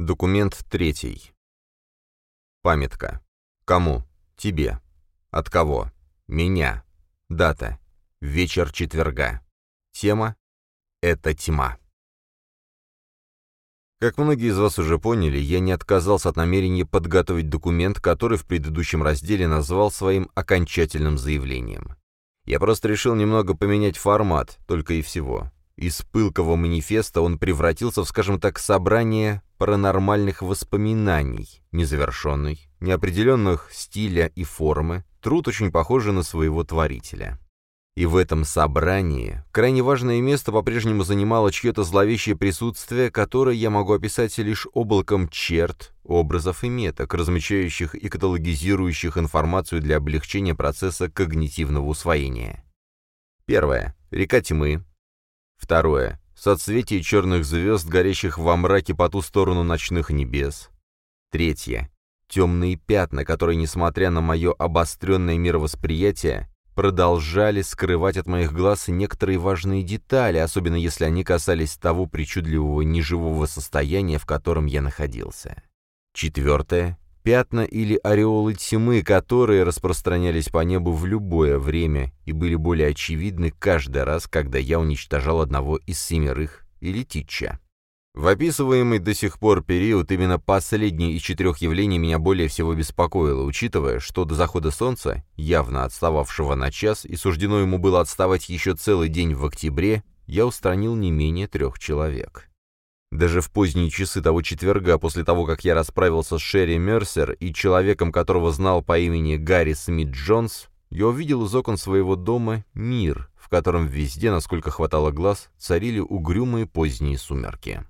Документ третий. Памятка. Кому? Тебе. От кого? Меня. Дата. Вечер четверга. Тема. Это тьма. Как многие из вас уже поняли, я не отказался от намерения подготовить документ, который в предыдущем разделе назвал своим окончательным заявлением. Я просто решил немного поменять формат, только и всего. Из пылкого манифеста он превратился в, скажем так, собрание паранормальных воспоминаний, незавершенный, неопределенных стиля и формы, труд очень похожий на своего творителя. И в этом собрании крайне важное место по-прежнему занимало чье-то зловещее присутствие, которое я могу описать лишь облаком черт, образов и меток, размечающих и каталогизирующих информацию для облегчения процесса когнитивного усвоения. Первое. Река тьмы. Второе. Соцветие черных звезд, горящих во мраке по ту сторону ночных небес. Третье. Темные пятна, которые, несмотря на мое обостренное мировосприятие, продолжали скрывать от моих глаз некоторые важные детали, особенно если они касались того причудливого неживого состояния, в котором я находился. Четвертое. Пятна или ореолы тьмы, которые распространялись по небу в любое время и были более очевидны каждый раз, когда я уничтожал одного из семерых или титча. В описываемый до сих пор период именно последнее из четырех явлений меня более всего беспокоило, учитывая, что до захода солнца, явно отстававшего на час, и суждено ему было отставать еще целый день в октябре, я устранил не менее трех человек. Даже в поздние часы того четверга, после того, как я расправился с Шерри Мерсер и человеком, которого знал по имени Гарри Смит Джонс, я увидел из окон своего дома мир, в котором везде, насколько хватало глаз, царили угрюмые поздние сумерки.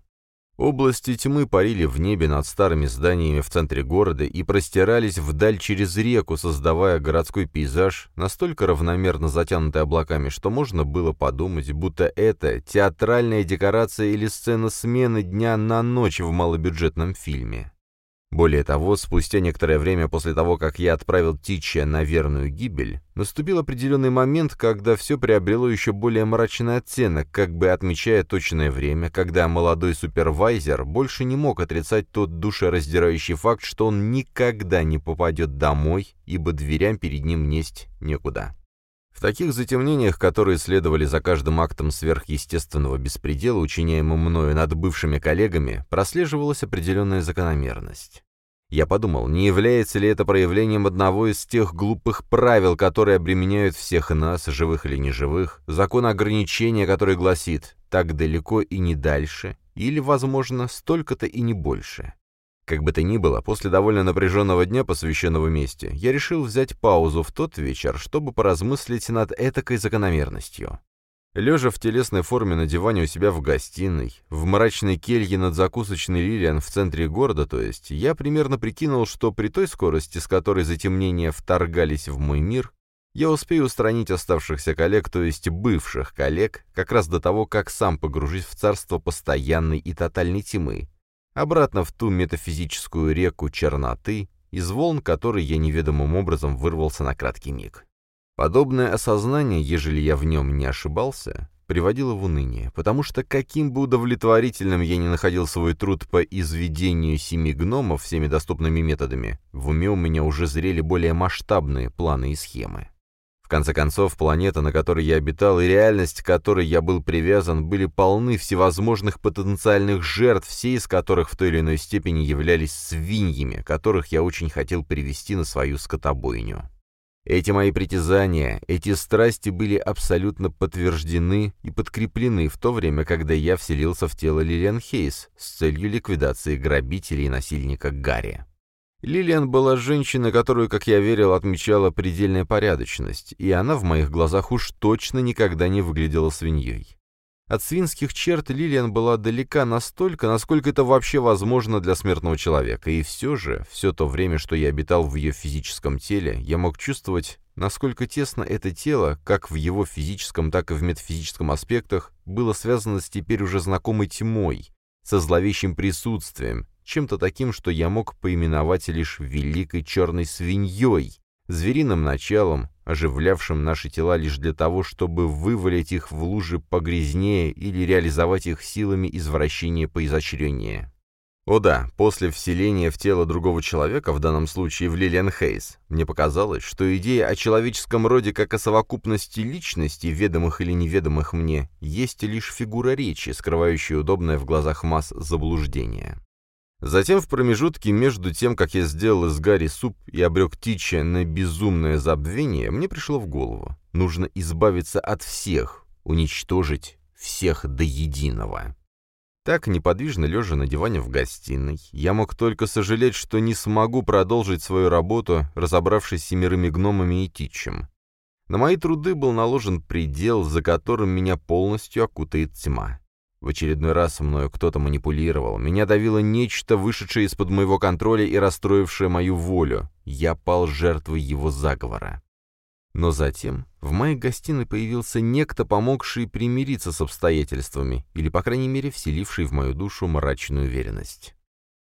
Области тьмы парили в небе над старыми зданиями в центре города и простирались вдаль через реку, создавая городской пейзаж, настолько равномерно затянутый облаками, что можно было подумать, будто это театральная декорация или сцена смены дня на ночь в малобюджетном фильме. Более того, спустя некоторое время после того, как я отправил Тича на верную гибель, наступил определенный момент, когда все приобрело еще более мрачный оттенок, как бы отмечая точное время, когда молодой супервайзер больше не мог отрицать тот душераздирающий факт, что он никогда не попадет домой, ибо дверям перед ним несть некуда. В таких затемнениях, которые следовали за каждым актом сверхъестественного беспредела, учиняемым мною над бывшими коллегами, прослеживалась определенная закономерность. Я подумал, не является ли это проявлением одного из тех глупых правил, которые обременяют всех нас, живых или неживых, закон ограничения, который гласит «так далеко и не дальше», или, возможно, столько-то и не больше. Как бы то ни было, после довольно напряженного дня, посвященного мести, я решил взять паузу в тот вечер, чтобы поразмыслить над этакой закономерностью. Лежа в телесной форме на диване у себя в гостиной, в мрачной келье над закусочной Лилиан в центре города, то есть, я примерно прикинул, что при той скорости, с которой затемнения вторгались в мой мир, я успею устранить оставшихся коллег, то есть бывших коллег, как раз до того, как сам погружусь в царство постоянной и тотальной тьмы, обратно в ту метафизическую реку черноты, из волн которой я неведомым образом вырвался на краткий миг. Подобное осознание, ежели я в нем не ошибался, приводило в уныние, потому что каким бы удовлетворительным я не находил свой труд по изведению семи гномов всеми доступными методами, в уме у меня уже зрели более масштабные планы и схемы конце концов, планета, на которой я обитал, и реальность, к которой я был привязан, были полны всевозможных потенциальных жертв, все из которых в той или иной степени являлись свиньями, которых я очень хотел привести на свою скотобойню. Эти мои притязания, эти страсти были абсолютно подтверждены и подкреплены в то время, когда я вселился в тело Лилиан Хейс с целью ликвидации грабителей и насильника Гарри. Лилиан была женщиной, которую, как я верил, отмечала предельная порядочность, и она в моих глазах уж точно никогда не выглядела свиньей. От свинских черт Лилиан была далека настолько, насколько это вообще возможно для смертного человека, и все же, все то время, что я обитал в ее физическом теле, я мог чувствовать, насколько тесно это тело, как в его физическом, так и в метафизическом аспектах, было связано с теперь уже знакомой тьмой, со зловещим присутствием, чем-то таким, что я мог поименовать лишь великой черной свиньей, звериным началом, оживлявшим наши тела лишь для того, чтобы вывалить их в лужи погрязнее или реализовать их силами извращения по изощрения. О да, после вселения в тело другого человека, в данном случае в Лилиан Хейс, мне показалось, что идея о человеческом роде как о совокупности личностей, ведомых или неведомых мне, есть лишь фигура речи, скрывающая удобное в глазах масс заблуждение. Затем в промежутке между тем, как я сделал из Гарри суп и обрек Тича на безумное забвение, мне пришло в голову. Нужно избавиться от всех, уничтожить всех до единого. Так, неподвижно лежа на диване в гостиной, я мог только сожалеть, что не смогу продолжить свою работу, разобравшись с семерыми гномами и тичем. На мои труды был наложен предел, за которым меня полностью окутает тьма. В очередной раз мною кто-то манипулировал, меня давило нечто, вышедшее из-под моего контроля и расстроившее мою волю. Я пал жертвой его заговора. Но затем в моей гостиной появился некто, помогший примириться с обстоятельствами, или, по крайней мере, вселивший в мою душу мрачную уверенность.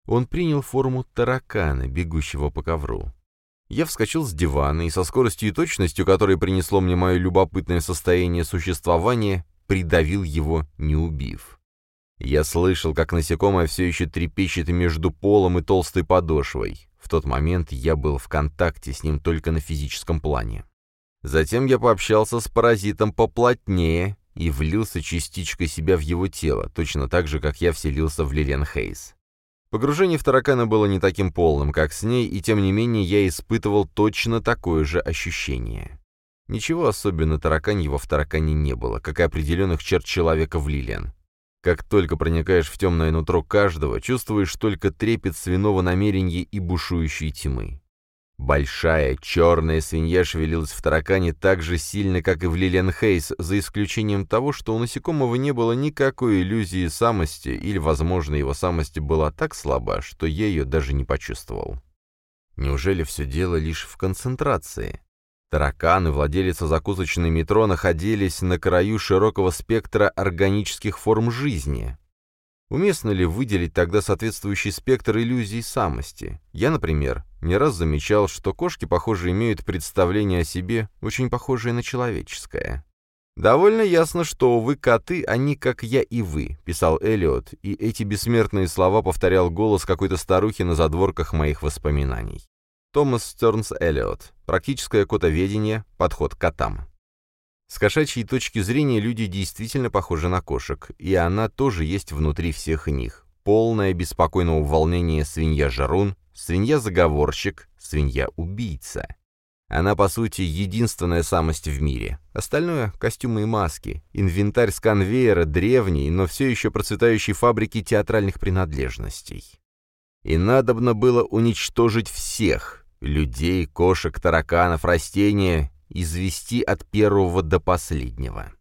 Он принял форму таракана, бегущего по ковру. Я вскочил с дивана и со скоростью и точностью, которая принесло мне мое любопытное состояние существования, придавил его, не убив. Я слышал, как насекомое все еще трепещет между полом и толстой подошвой. В тот момент я был в контакте с ним только на физическом плане. Затем я пообщался с паразитом поплотнее и влился частичкой себя в его тело, точно так же, как я вселился в Лилиан Хейс. Погружение в таракана было не таким полным, как с ней, и тем не менее я испытывал точно такое же ощущение. Ничего особенно тараканьего в таракане не было, как и определенных черт человека в Лилиан. Как только проникаешь в темное нутро каждого, чувствуешь только трепет свиного намерения и бушующей тьмы. Большая черная свинья шевелилась в таракане так же сильно, как и в Лилиан Хейс, за исключением того, что у насекомого не было никакой иллюзии самости, или, возможно, его самость была так слаба, что я ее даже не почувствовал. Неужели все дело лишь в концентрации? Тараканы, владелица закусочной метро, находились на краю широкого спектра органических форм жизни. Уместно ли выделить тогда соответствующий спектр иллюзий самости? Я, например, не раз замечал, что кошки, похоже, имеют представление о себе, очень похожее на человеческое. «Довольно ясно, что вы коты, они как я и вы», — писал Эллиот, и эти бессмертные слова повторял голос какой-то старухи на задворках моих воспоминаний. Томас Стернс Эллиот. Практическое котоведение. Подход к котам. С кошачьей точки зрения люди действительно похожи на кошек, и она тоже есть внутри всех них. Полное беспокойного волнения свинья-жарун, свинья-заговорщик, свинья-убийца. Она, по сути, единственная самость в мире. Остальное — костюмы и маски, инвентарь с конвейера древней, но все еще процветающей фабрики театральных принадлежностей. И надобно было уничтожить всех — людей, кошек, тараканов, растения извести от первого до последнего.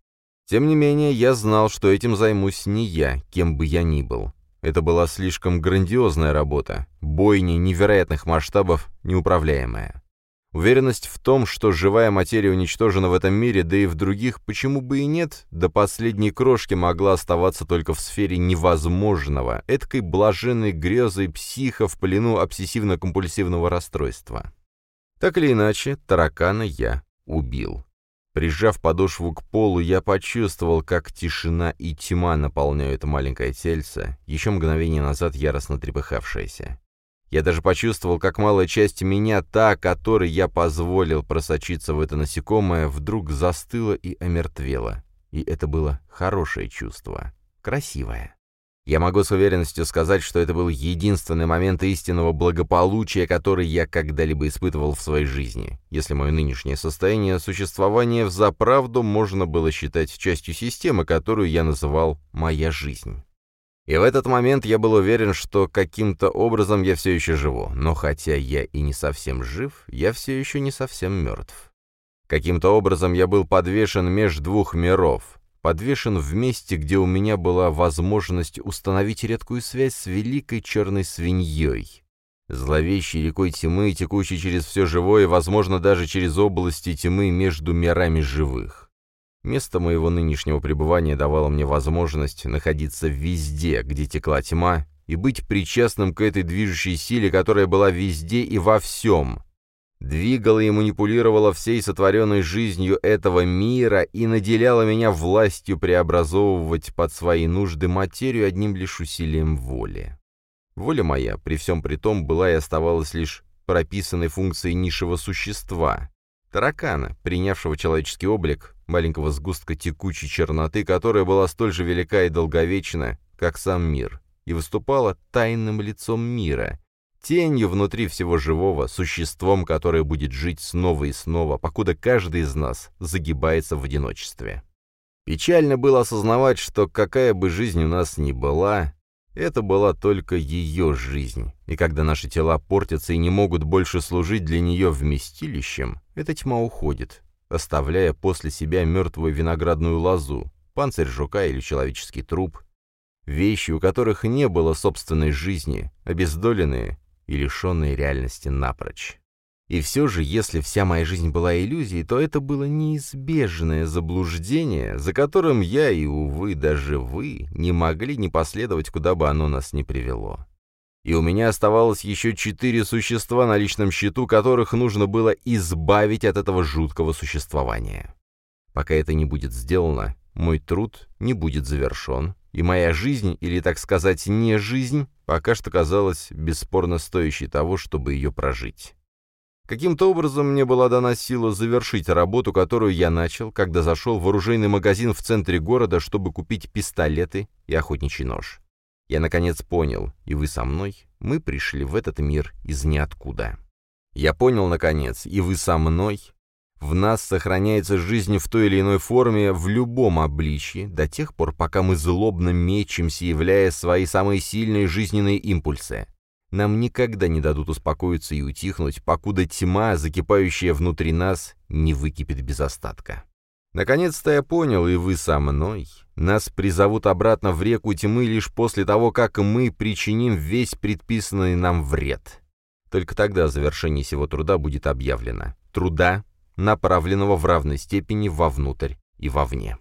Тем не менее, я знал, что этим займусь не я, кем бы я ни был. Это была слишком грандиозная работа, бойня невероятных масштабов, неуправляемая. Уверенность в том, что живая материя уничтожена в этом мире, да и в других, почему бы и нет, до последней крошки могла оставаться только в сфере невозможного, эткой блаженной грезой психа в плену обсессивно-компульсивного расстройства. Так или иначе, таракана я убил. Прижав подошву к полу, я почувствовал, как тишина и тьма наполняют маленькое тельце, еще мгновение назад яростно трепыхавшееся. Я даже почувствовал, как малая часть меня, та, которой я позволил просочиться в это насекомое, вдруг застыла и омертвела. И это было хорошее чувство. Красивое. Я могу с уверенностью сказать, что это был единственный момент истинного благополучия, который я когда-либо испытывал в своей жизни, если мое нынешнее состояние существования взаправду можно было считать частью системы, которую я называл «моя жизнь». И в этот момент я был уверен, что каким-то образом я все еще живу, но хотя я и не совсем жив, я все еще не совсем мертв. Каким-то образом я был подвешен между двух миров, подвешен в месте, где у меня была возможность установить редкую связь с великой черной свиньей. Зловещей рекой тьмы, текущей через все живое, возможно, даже через области тьмы между мирами живых. Место моего нынешнего пребывания давало мне возможность находиться везде, где текла тьма, и быть причастным к этой движущей силе, которая была везде и во всем, двигала и манипулировала всей сотворенной жизнью этого мира и наделяла меня властью преобразовывать под свои нужды материю одним лишь усилием воли. Воля моя, при всем при том, была и оставалась лишь прописанной функцией низшего существа, таракана, принявшего человеческий облик, маленького сгустка текучей черноты, которая была столь же велика и долговечна, как сам мир, и выступала тайным лицом мира, тенью внутри всего живого, существом, которое будет жить снова и снова, покуда каждый из нас загибается в одиночестве. Печально было осознавать, что какая бы жизнь у нас ни была, это была только ее жизнь, и когда наши тела портятся и не могут больше служить для нее вместилищем, эта тьма уходит, оставляя после себя мертвую виноградную лозу, панцирь жука или человеческий труп, вещи, у которых не было собственной жизни, обездоленные и лишенные реальности напрочь. И все же, если вся моя жизнь была иллюзией, то это было неизбежное заблуждение, за которым я и, увы, даже вы не могли не последовать, куда бы оно нас ни привело. И у меня оставалось еще четыре существа на личном счету, которых нужно было избавить от этого жуткого существования. Пока это не будет сделано, мой труд не будет завершен, и моя жизнь, или, так сказать, не жизнь, пока что казалась бесспорно стоящей того, чтобы ее прожить. Каким-то образом мне была дана сила завершить работу, которую я начал, когда зашел в оружейный магазин в центре города, чтобы купить пистолеты и охотничий нож. Я наконец понял, и вы со мной, мы пришли в этот мир из ниоткуда. Я понял, наконец, и вы со мной, в нас сохраняется жизнь в той или иной форме, в любом обличье, до тех пор, пока мы злобно мечемся, являя свои самые сильные жизненные импульсы. Нам никогда не дадут успокоиться и утихнуть, покуда тьма, закипающая внутри нас, не выкипит без остатка. Наконец-то я понял, и вы со мной. Нас призовут обратно в реку тьмы лишь после того, как мы причиним весь предписанный нам вред. Только тогда завершение сего труда будет объявлено. Труда, направленного в равной степени вовнутрь и вовне.